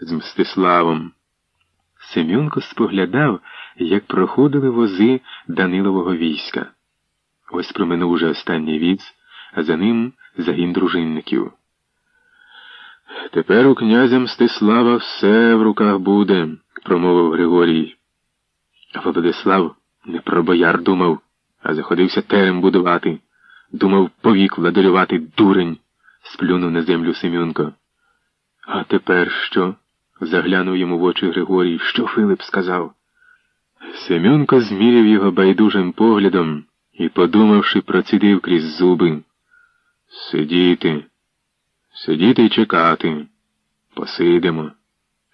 з Мстиславом. Семюнко споглядав, як проходили вози Данилового війська. Ось проминув уже останній віз, а за ним загін дружинників. Тепер у князя Мстислава все в руках буде, промовив Григорій. А Владислав не про бояр думав, а заходився терем будувати. Думав повік владарювати дурень, сплюнув на землю Семюнко. А тепер що? Заглянув йому в очі Григорій. Що Филип сказав? Семюнко зміряв його байдужим поглядом і, подумавши, процідив крізь зуби. Сидіти, сидіти й чекати. Посидимо.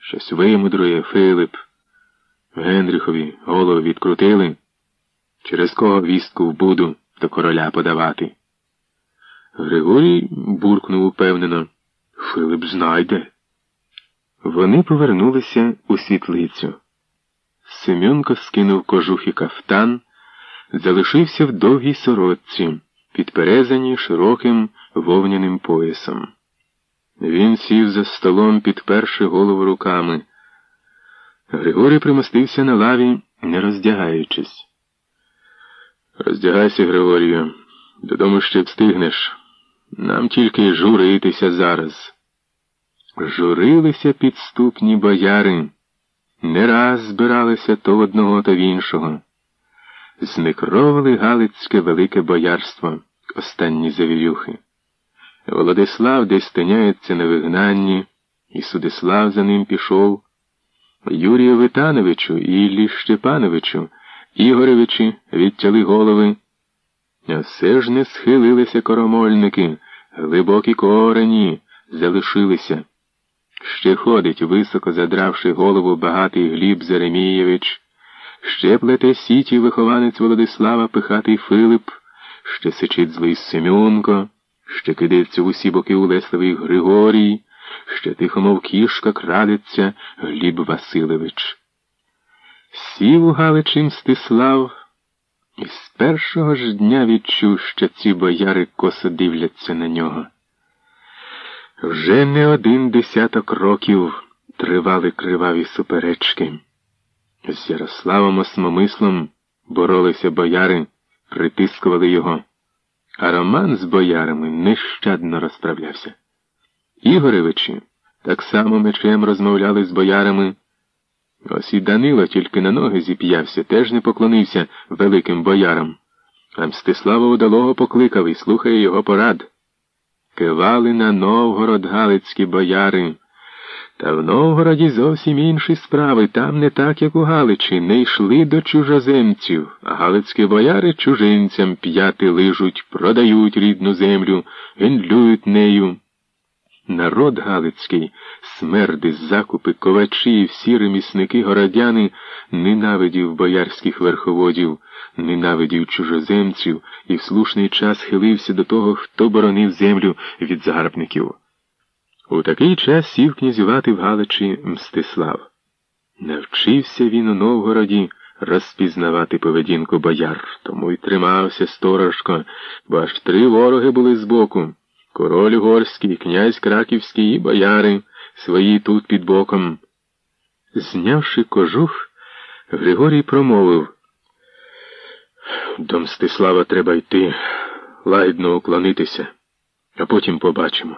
Щось вимудрує Филип. Генріхові голову відкрутили. Через кого вістку в буду до короля подавати. Григорій буркнув упевнено. Филип знайде. Вони повернулися у світлицю. Семенко скинув кожух і кафтан, залишився в довгій сорочці, підперезаній широким вовняним поясом. Він сів за столом, підперши голову руками. Григорій примостився на лаві, не роздягаючись. Роздягайся, Григорію, додому ще встигнеш. Нам тільки журитися зараз. Журилися підступні бояри, не раз збиралися то в одного, то в іншого. Зникровили Галицьке велике боярство, останні завірюхи. Володислав десь тиняється на вигнанні, і Судислав за ним пішов. Юрію Витановичу і Іллі Щепановичу, Ігоревичі відтяли голови. А все ж не схилилися коромольники, глибокі корені залишилися. Ще ходить, високо задравши голову багатий Гліб Заремієвич, ще плете сіті вихованець Володислава пихатий Филип, ще сичить злий Семюнко, ще кидається в усі боки улесливий Григорій, ще тихо, мов кішка, крадеться Гліб Васильович. Сів у Галичі Мстислав, і з першого ж дня відчув, що ці бояри косо дивляться на нього. Вже не один десяток років тривали криваві суперечки. З Ярославом Осмомислом боролися бояри, притискували його, а Роман з боярами нещадно розправлявся. Ігоревичі так само мечем розмовляли з боярами. Ось і Данило тільки на ноги зіп'явся, теж не поклонився великим боярам. А Мстислава удалого покликав і слухає його порад. Кивали на Новгород Галицькі бояри. Та в Новгороді зовсім інші справи. Там не так, як у Галичі, не йшли до чужоземців, а Галицькі бояри чужинцям п'яти лижуть, продають рідну землю, гендлюють нею. Народ Галицький, смерди, закупи, ковачі всі ремісники городяни ненавидів боярських верховодів, ненавидів чужоземців і в слушний час хилився до того, хто боронив землю від загарбників. У такий час сів князювати в Галичі Мстислав. Навчився він у Новгороді розпізнавати поведінку бояр, тому й тримався сторожко, бо аж три вороги були збоку. Король угорський, князь краківський і бояри свої тут під боком. Знявши кожух, Григорій промовив До Мстислава треба йти, лагідно уклонитися, а потім побачимо.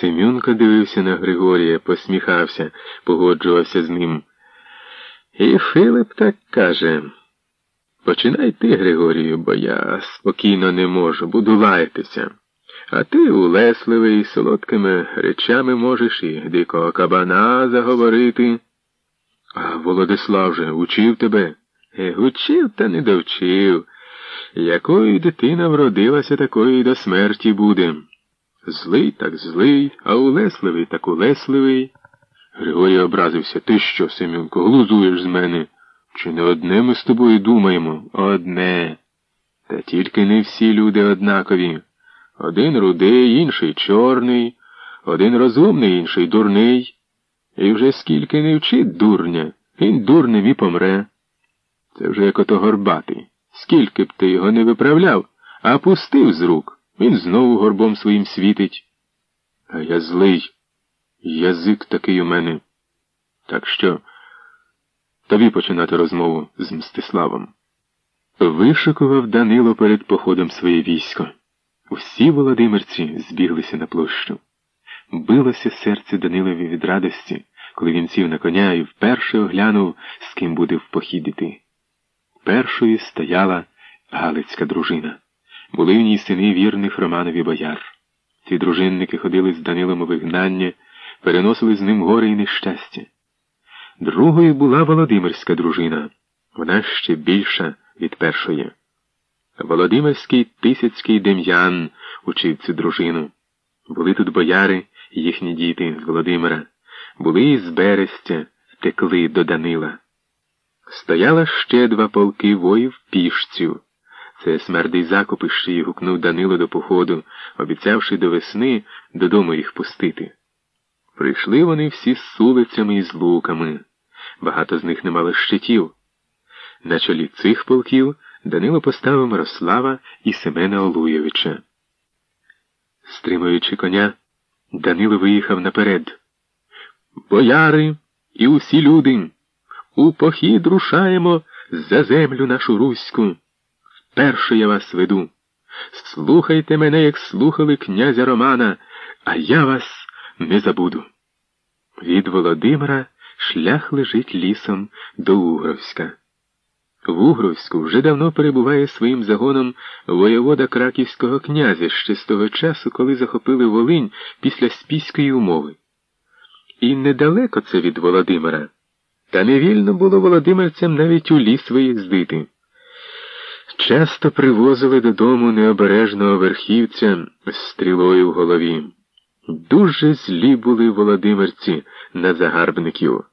Семюнка дивився на Григорія, посміхався, погоджувався з ним. І Филип так каже. Починай ти, Григорію, бо я спокійно не можу, буду лаятися. А ти, улесливий, солодкими речами можеш і дикого кабана заговорити. А Володислав же учив тебе. Е, учив та не довчив. Якою дитина вродилася, такою й до смерті буде. Злий так злий, а улесливий так улесливий. Григорій образився. Ти що, Семенко, глузуєш з мене? Чи не одне ми з тобою думаємо? Одне. Та тільки не всі люди однакові. Один рудий, інший чорний, один розумний, інший дурний. І вже скільки не вчить дурня, він дурним і помре. Це вже як ото горбатий. Скільки б ти його не виправляв, а пустив з рук, він знову горбом своїм світить. А я злий. Язик такий у мене. Так що тобі починати розмову з Мстиславом. Вишикував Данило перед походом своє військо. Усі володимирці збіглися на площу. Билося серце Данилові від радості, коли він сів на коня і вперше оглянув, з ким буде в похід іти. Першою стояла Галицька дружина. Були в ній сини вірних Романові бояр. Ці дружинники ходили з Данилом у вигнання, переносили з ним горе і нещастя. Другою була Володимирська дружина, вона ще більша від першої. Володимирський Тисяцький Дем'ян учив цю дружину. Були тут бояри, їхні діти з Володимира, були із Берестя, втекли до Данила. Стояла ще два полки воїв пішцю. Це смердий закопище гукнув Данило до походу, обіцявши до весни додому їх пустити. Прийшли вони всі з сулицями і з луками. Багато з них не мало щитів. На чолі цих полків Данило поставив Мирослава і Семена Олуєвича. Стримуючи коня, Данило виїхав наперед. Бояри і усі люди, у похід рушаємо за землю нашу руську. Вперше я вас веду. Слухайте мене, як слухали князя Романа, а я вас не забуду. Від Володимира шлях лежить лісом до Угровська. В Угровську вже давно перебуває своїм загоном воєвода краківського князя ще з того часу, коли захопили Волинь після спіської умови. І недалеко це від Володимира, та не вільно було володимирцям навіть у ліс виїздити. Часто привозили додому необережного верхівця з стрілою в голові. Дуже злі були володимирці на загарбників.